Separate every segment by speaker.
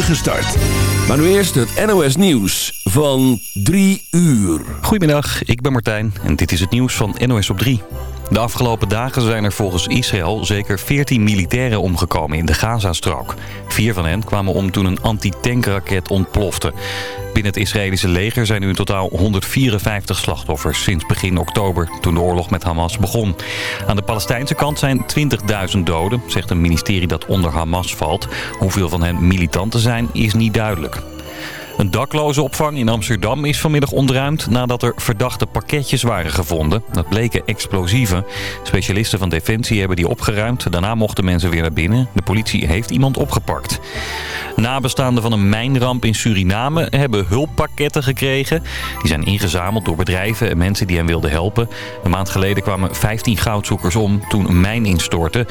Speaker 1: spoedige start. Maar nu eerst het NOS Nieuws van 3 uur.
Speaker 2: Goedemiddag, ik ben Martijn en dit is het nieuws van NOS op 3. De afgelopen dagen zijn er volgens Israël zeker 14 militairen omgekomen in de Gazastrook. Vier van hen kwamen om toen een antitankraket ontplofte. Binnen het Israëlische leger zijn nu in totaal 154 slachtoffers sinds begin oktober, toen de oorlog met Hamas begon. Aan de Palestijnse kant zijn 20.000 doden, zegt een ministerie dat onder Hamas valt. Hoeveel van hen militanten zijn, is niet duidelijk. Een dakloze opvang in Amsterdam is vanmiddag ontruimd nadat er verdachte pakketjes waren gevonden. Dat bleken explosieven. Specialisten van Defensie hebben die opgeruimd. Daarna mochten mensen weer naar binnen. De politie heeft iemand opgepakt. Nabestaanden van een mijnramp in Suriname hebben hulppakketten gekregen. Die zijn ingezameld door bedrijven en mensen die hen wilden helpen. Een maand geleden kwamen 15 goudzoekers om toen een mijn instortte.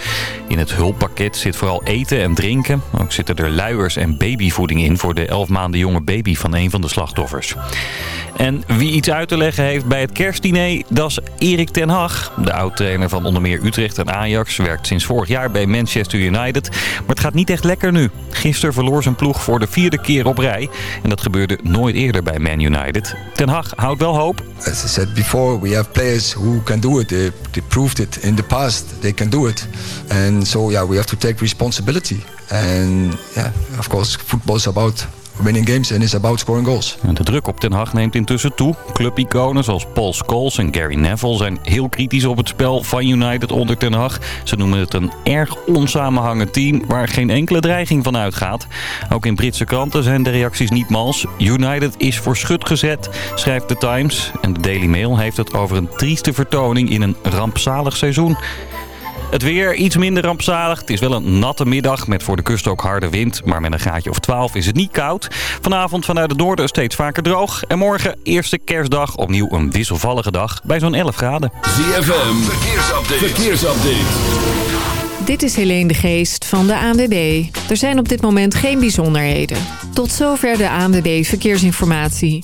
Speaker 2: In het hulppakket zit vooral eten en drinken. Ook zitten er luiers en babyvoeding in voor de 11 maanden jonge baby van een van de slachtoffers. En wie iets uit te leggen heeft bij het kerstdiner, dat is Erik ten Hag. De oud-trainer van onder meer Utrecht en Ajax werkt sinds vorig jaar bij Manchester United. Maar het gaat niet echt lekker nu. Gisteren verloor zijn ploeg voor de vierde keer op rij. En dat gebeurde nooit eerder bij Man United. Ten Hag houdt wel hoop.
Speaker 3: As I said before, we have players who can do it. They, proved it in the past. They can do it. And so yeah, we have to take responsibility. And yeah, of course, football is about winning games and is about scoring goals.
Speaker 2: De druk op Ten Hag neemt intussen toe. Clubiconen zoals Paul Scholes en Gary Neville zijn heel kritisch op het spel van United onder Ten Hag. Ze noemen het een erg onsamenhangend team waar geen enkele dreiging van uitgaat. Ook in Britse kranten zijn de reacties niet mals. United is voor schut gezet, schrijft The Times. En de Daily Mail heeft het over een trieste vertoning in een rampzalig seizoen. Het weer iets minder rampzalig. Het is wel een natte middag met voor de kust ook harde wind. Maar met een graadje of 12 is het niet koud. Vanavond vanuit het noorden steeds vaker droog. En morgen, eerste kerstdag, opnieuw een wisselvallige dag bij zo'n 11 graden.
Speaker 1: ZFM, verkeersupdate. verkeersupdate.
Speaker 4: Dit is Helene de Geest van de ANWB. Er zijn op dit moment geen bijzonderheden. Tot zover de ANWB Verkeersinformatie.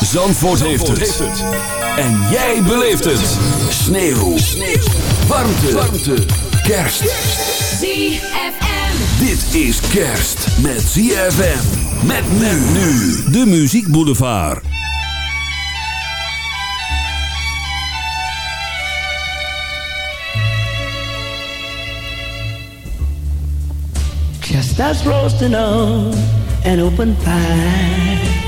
Speaker 1: Zandvoort, heeft, het. En jij beleeft het. Sneeuw. Sneeuw. Warmte. Warmte. Kerst.
Speaker 5: ZFM.
Speaker 1: Dit is kerst met ZFM. Met men nu. De Muziek Boulevard.
Speaker 6: Chestnuts roasting on an open fire.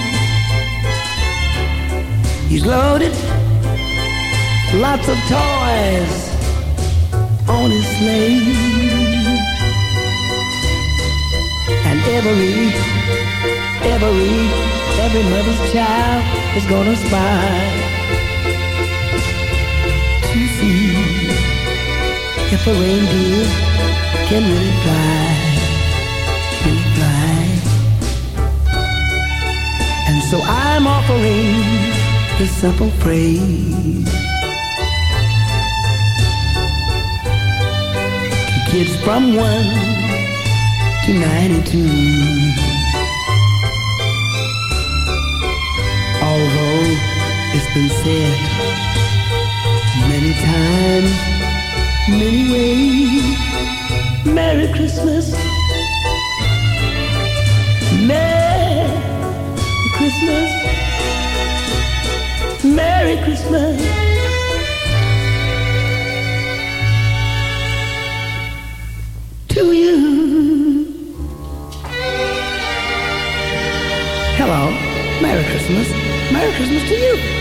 Speaker 6: He's loaded lots of toys on his sleigh. And every, every, every mother's child is gonna spy to see if a reindeer can really fly, really fly. And so I'm offering
Speaker 5: a simple phrase. Kids from one to ninety-two. Although it's been said many times, many ways. Merry Christmas. Merry Christmas. Merry Christmas. To you. Hello. Merry Christmas. Merry Christmas to you.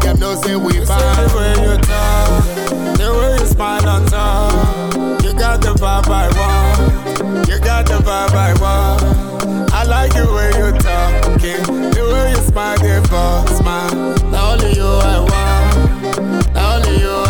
Speaker 7: make them know say we bad. The way you talk, the way you smile on top, you got the vibe I want. You got the vibe I want. I like the way you talk. the way you smile, the smile. Not only you I want, not only you. I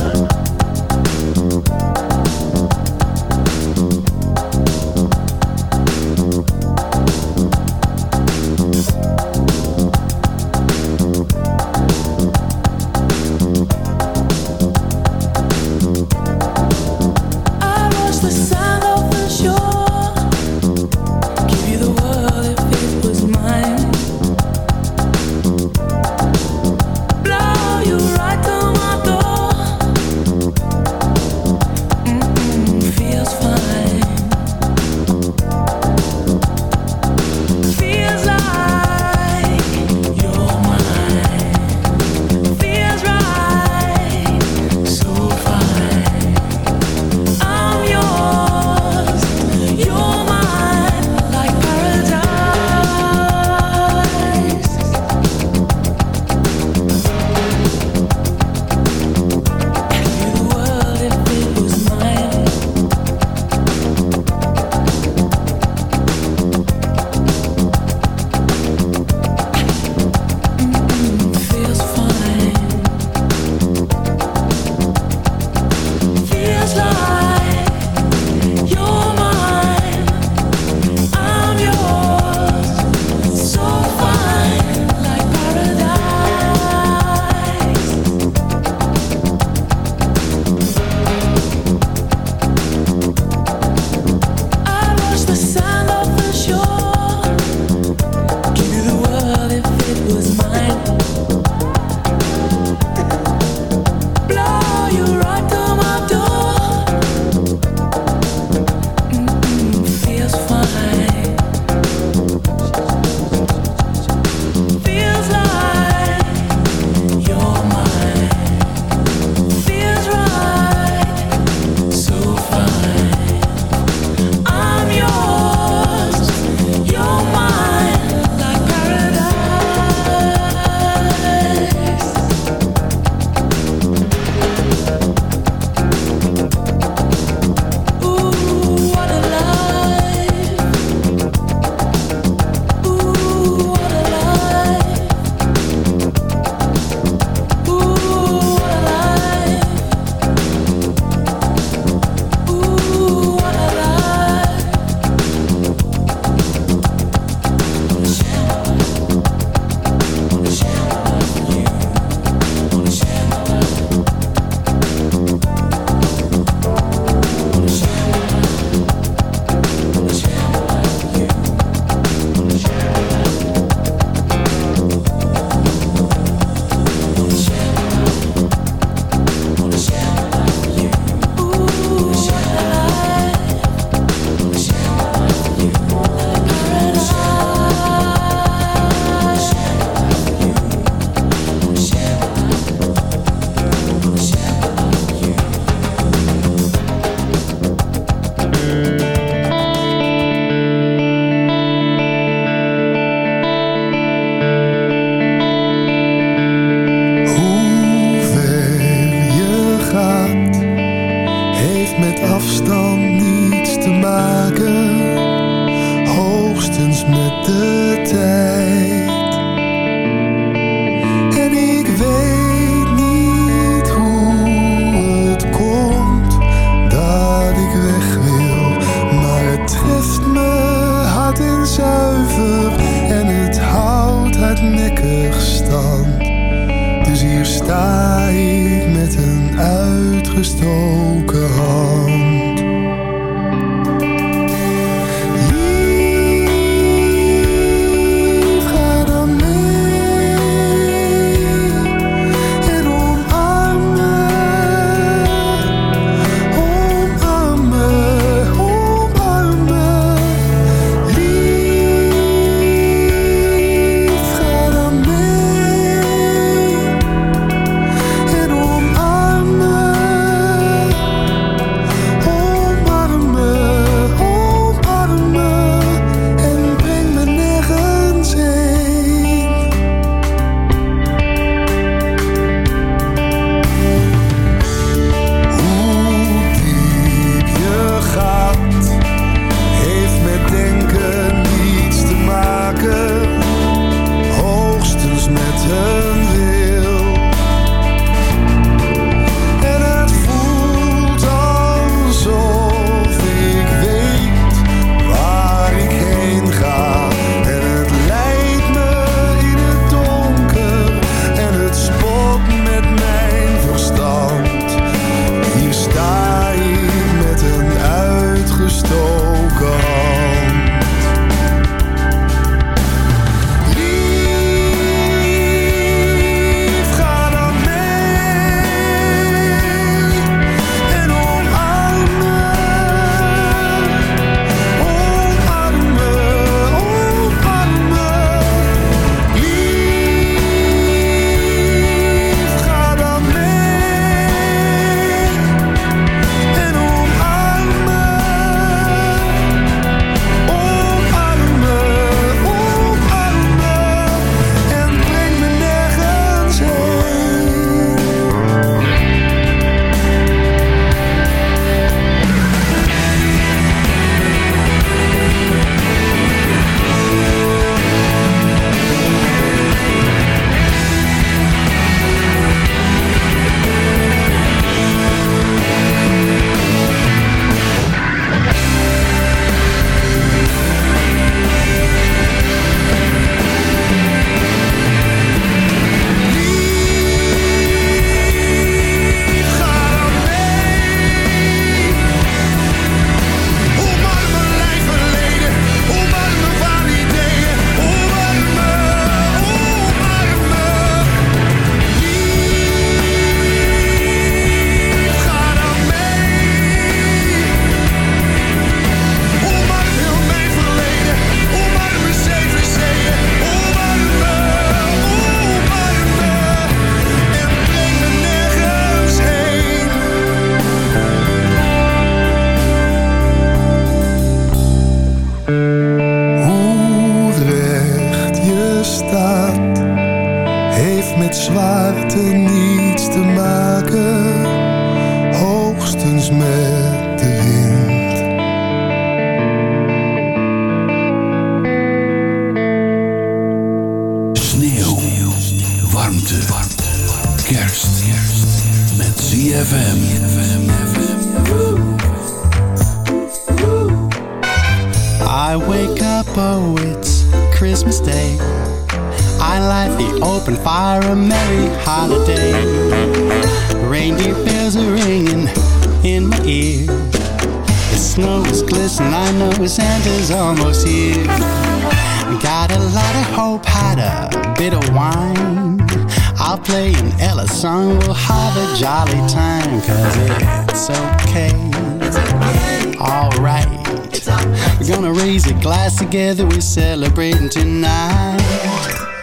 Speaker 8: Together, we're celebrating tonight.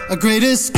Speaker 8: A great escape,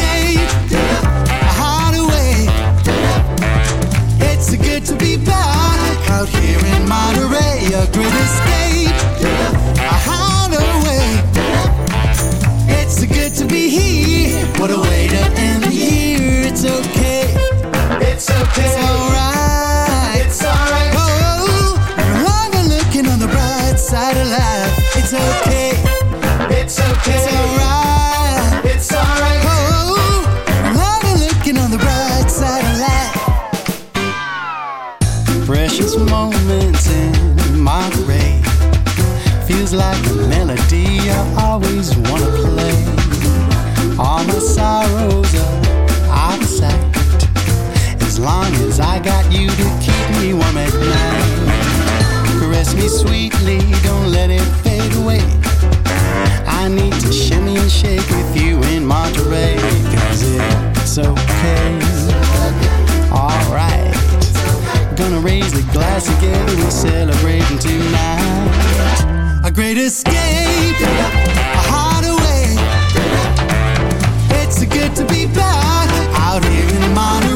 Speaker 8: is like a melody I always wanna play. All my sorrows are out of sight.
Speaker 9: As long as I got you to keep me warm at night. Caress me sweetly, don't let it fade away. I need to shimmy and shake with you in Monterey. Cause it's okay. Alright. Gonna raise the glass together, we're celebrating tonight a great escape, a hideaway. It's good to be back out here in Monterey.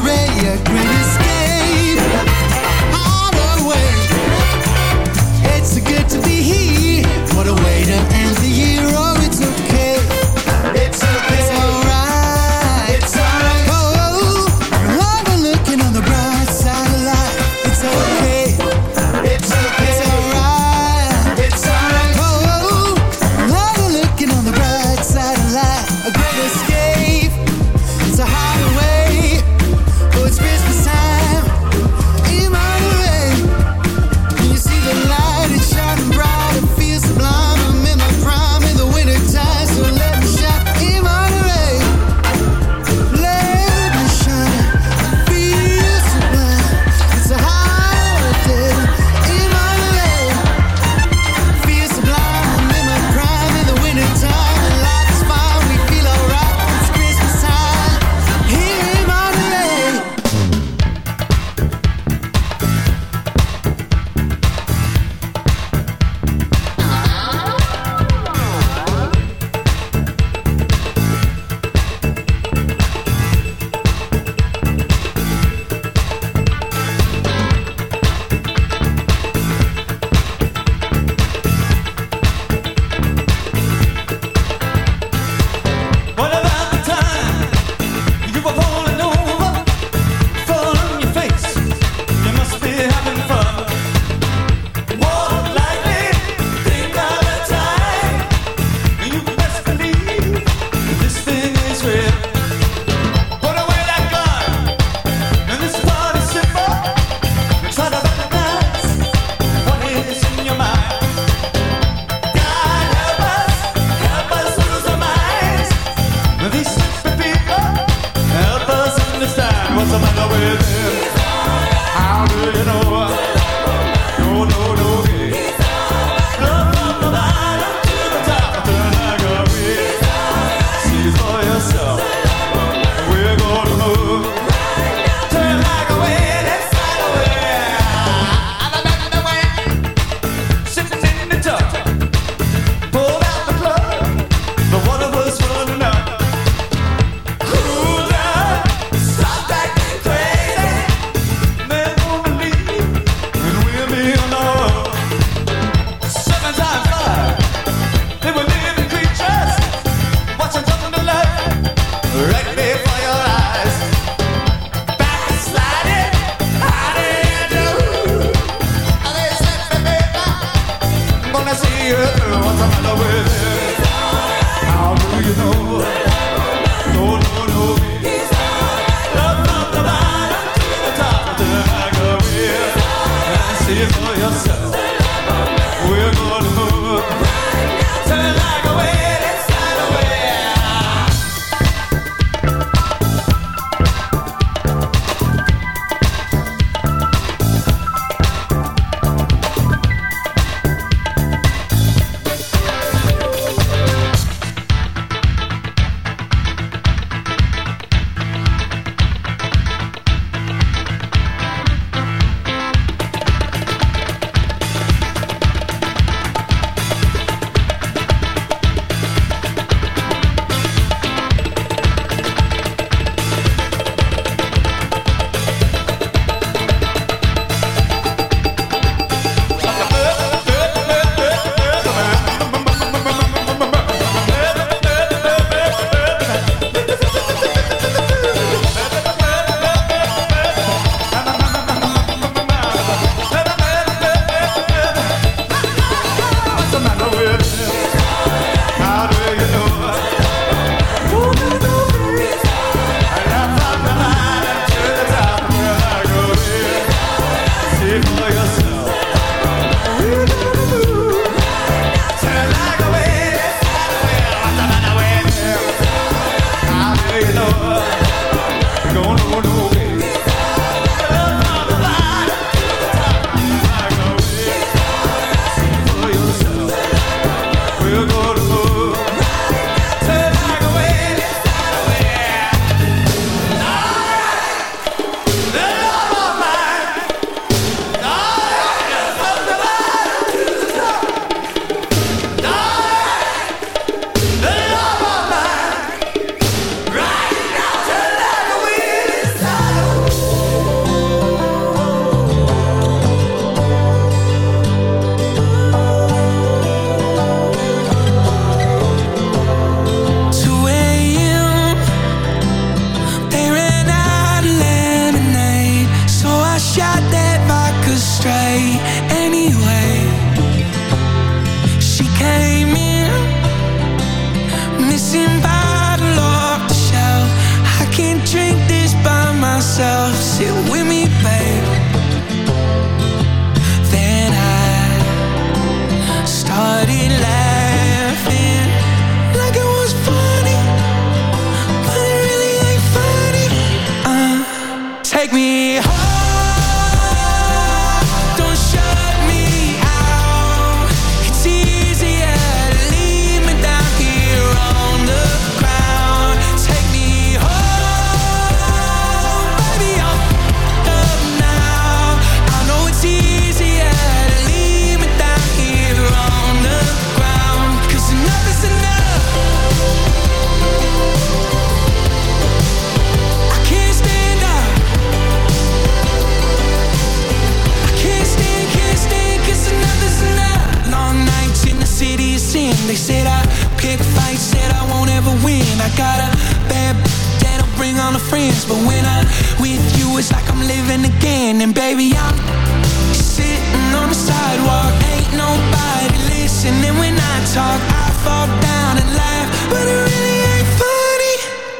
Speaker 10: Fall down
Speaker 11: and laugh, but it really ain't funny.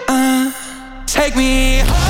Speaker 11: Uh, take me home.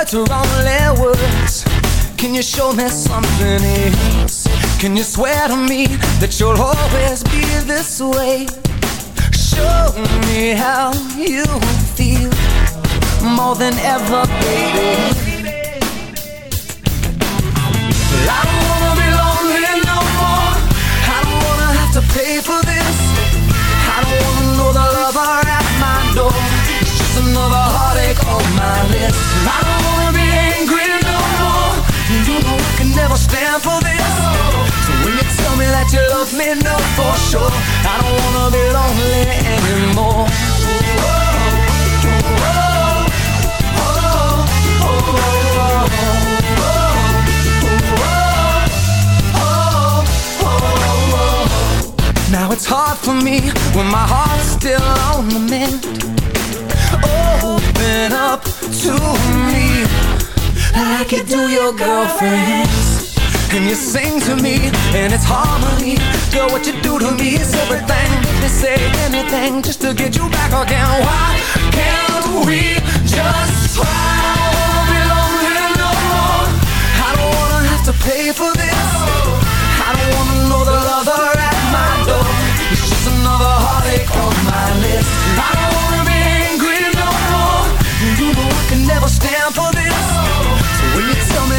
Speaker 12: Words are only words. Can you show me something else? Can you swear to me that you'll always be this way? Show me how you feel more than ever, baby. Me, know for sure. I don't wanna be lonely anymore. Now it's hard for me when my heart's still on the mend. Open up to me like you do your girlfriends. And you sing to me, and it's harmony. Girl, what you do to me is everything. They say anything just to get you back again. Why can't we just try? I wanna be lonely no more. I don't wanna have to pay for this. I don't wanna know the lover at my door. It's just another heartache on my list. I don't wanna be angry no more. You know I can never stand for this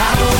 Speaker 13: How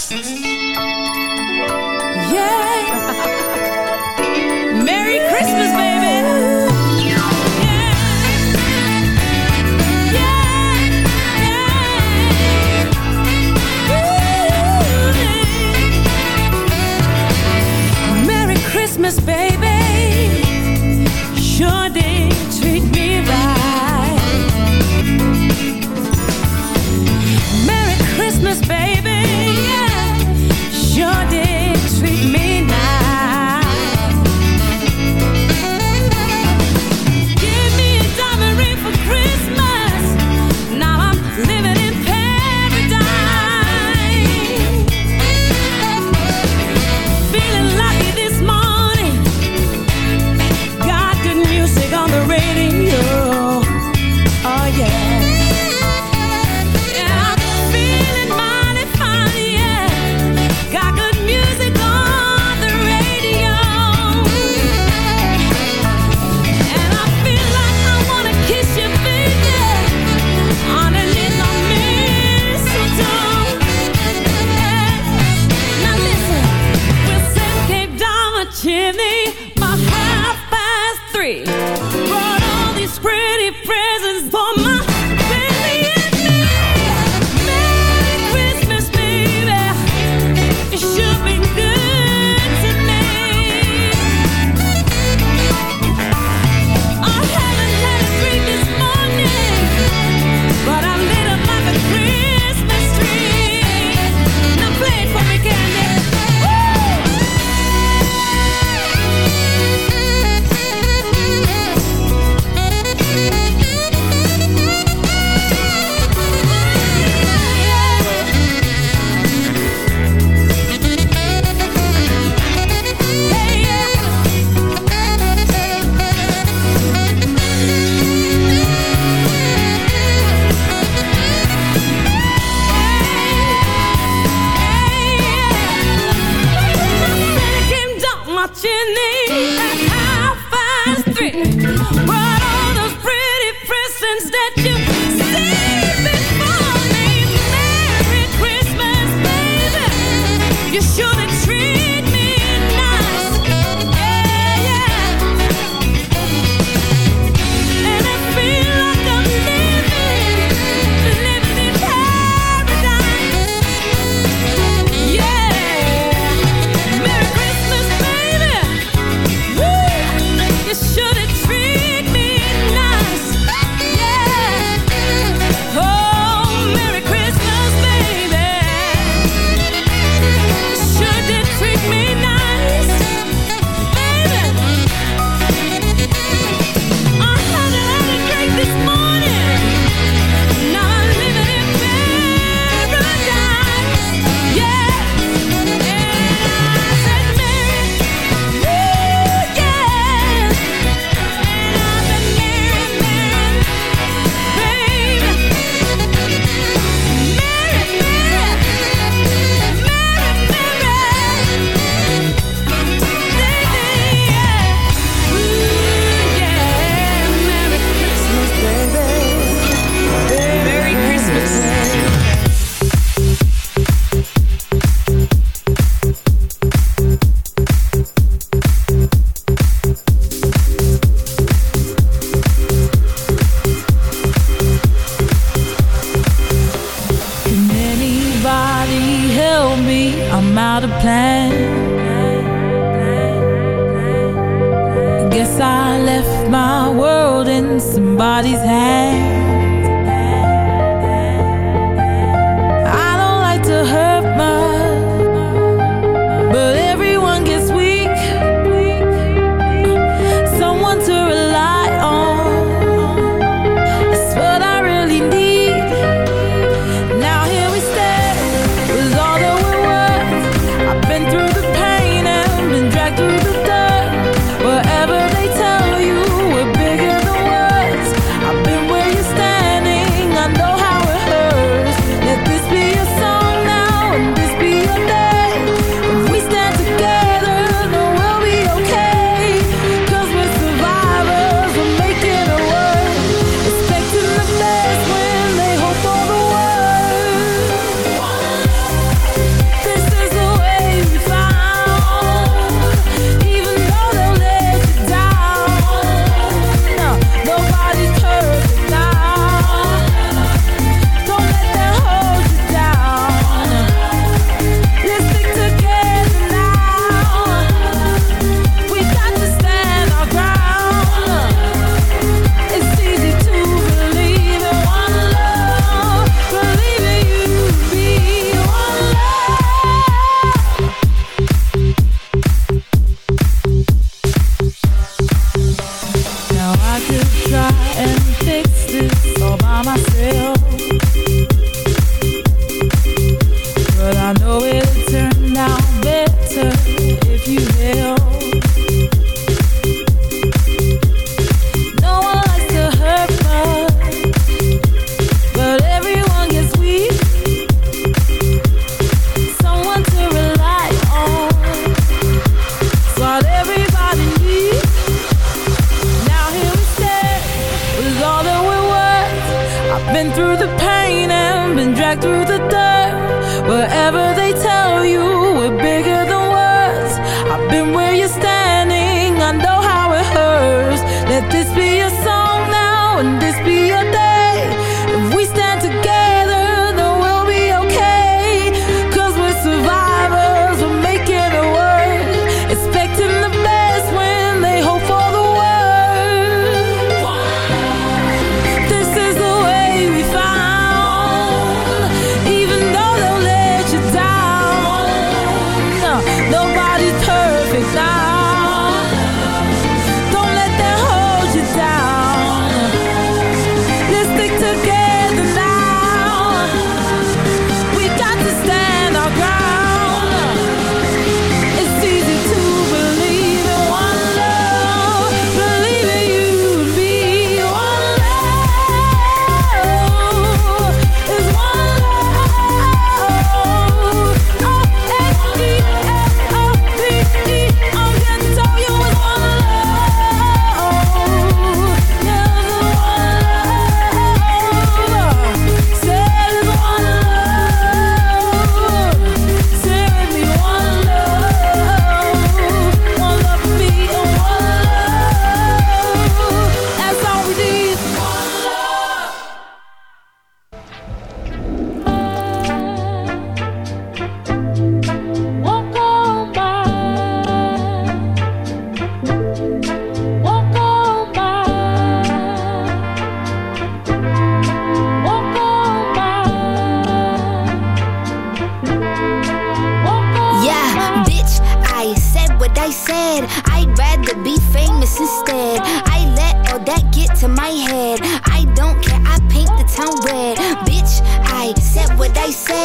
Speaker 13: Said what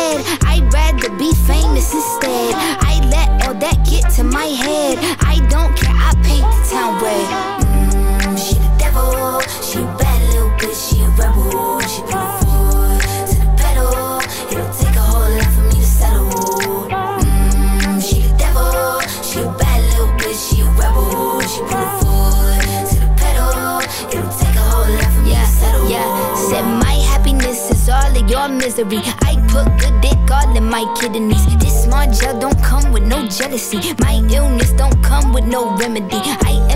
Speaker 13: my kidneys. This small gel don't come with no jealousy. My illness don't come with no remedy. I am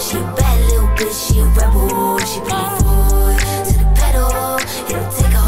Speaker 13: She a bad little bitch, she a rebel. She her foot to the pedal. It'll take a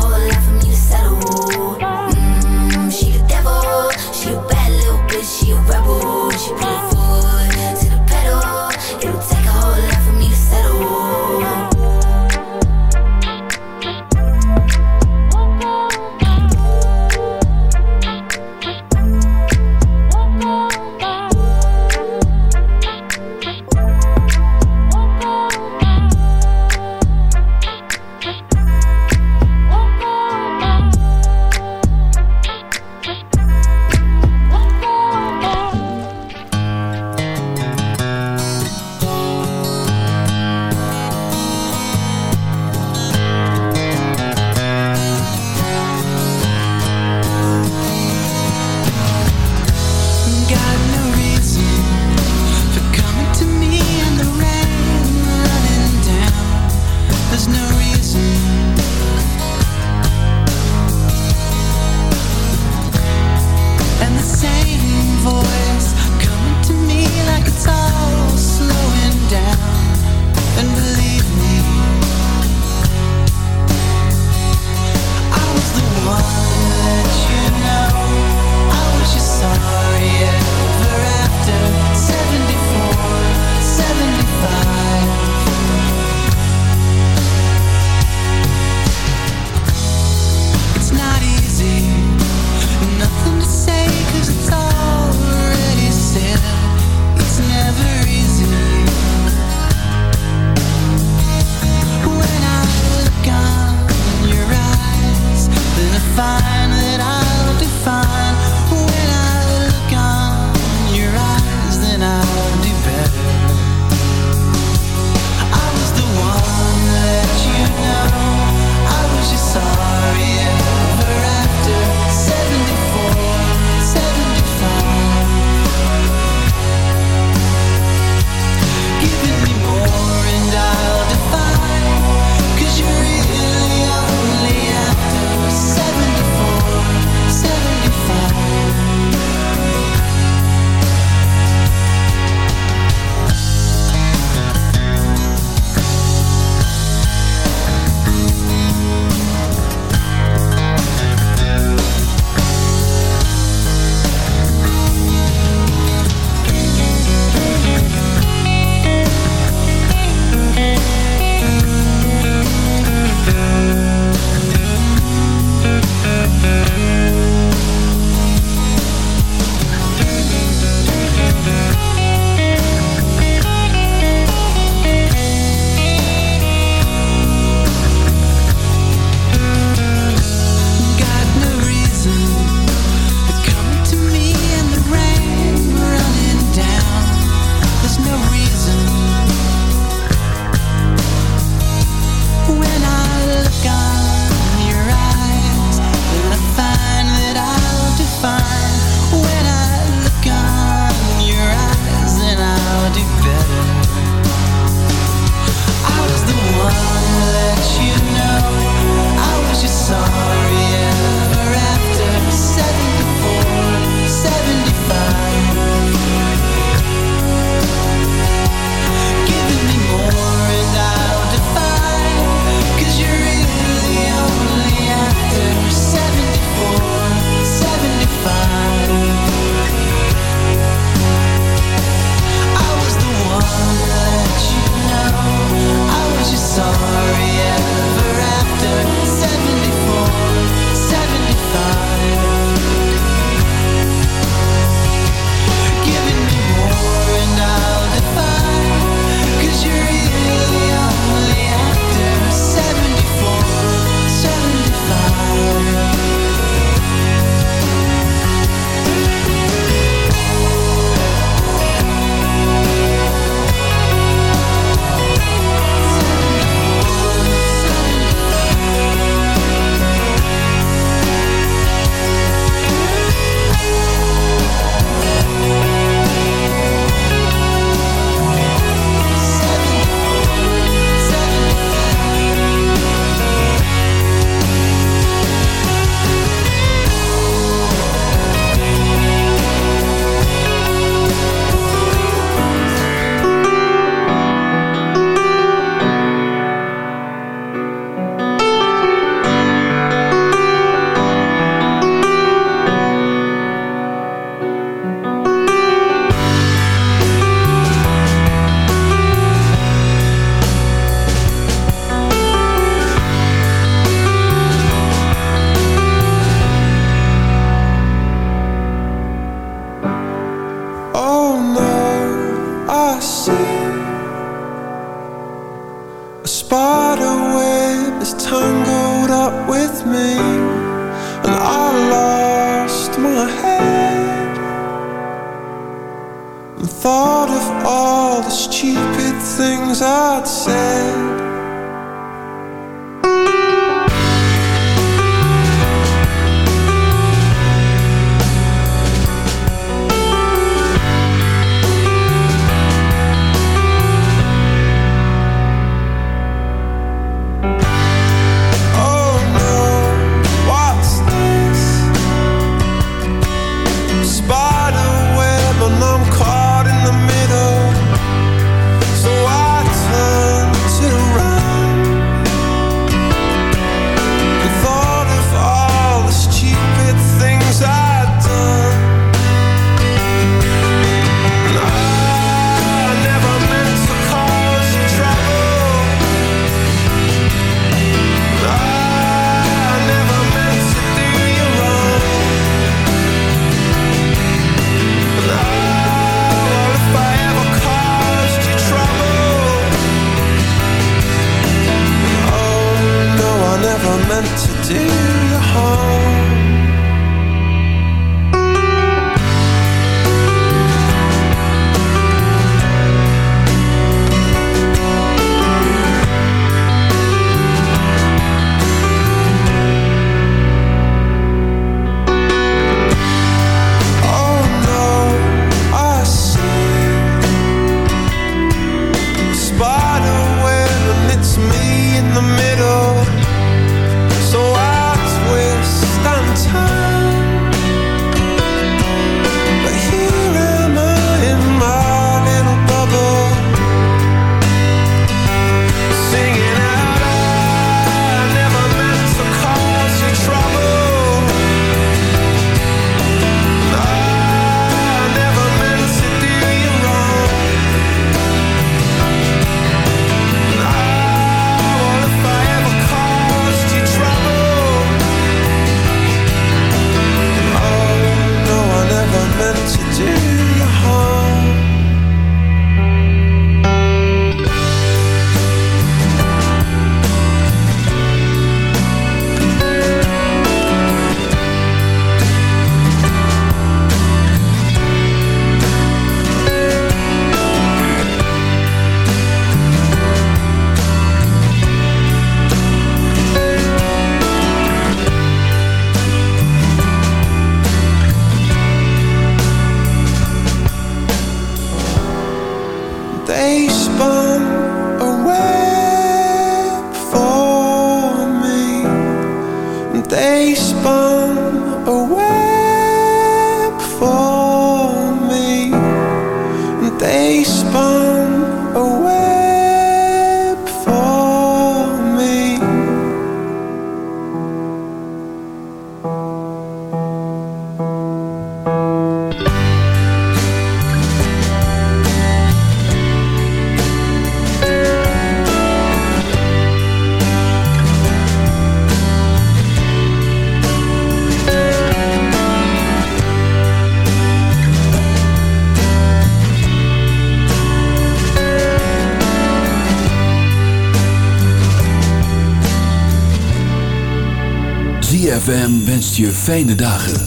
Speaker 1: fijne dagen.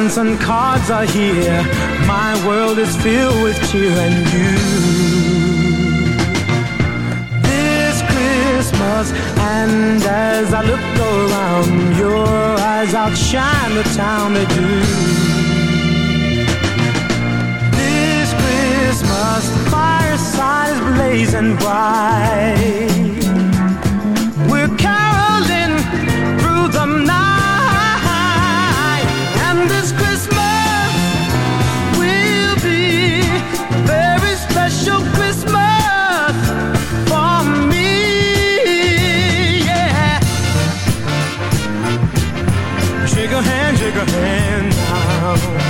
Speaker 14: And cards are here. My world is filled with cheer and you. This Christmas, and as I look around, your eyes outshine the town they do. This Christmas, the fireside is blazing bright. We're caroling through the night, and this a hand now.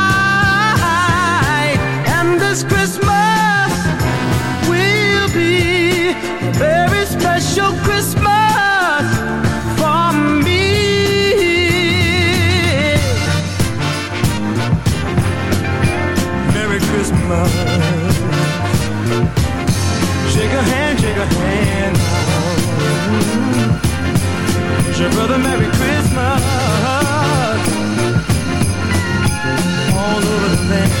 Speaker 14: special Christmas for me. Merry Christmas. Shake a hand, shake a hand. Wish your brother Merry Christmas. All over the land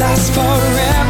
Speaker 12: last forever.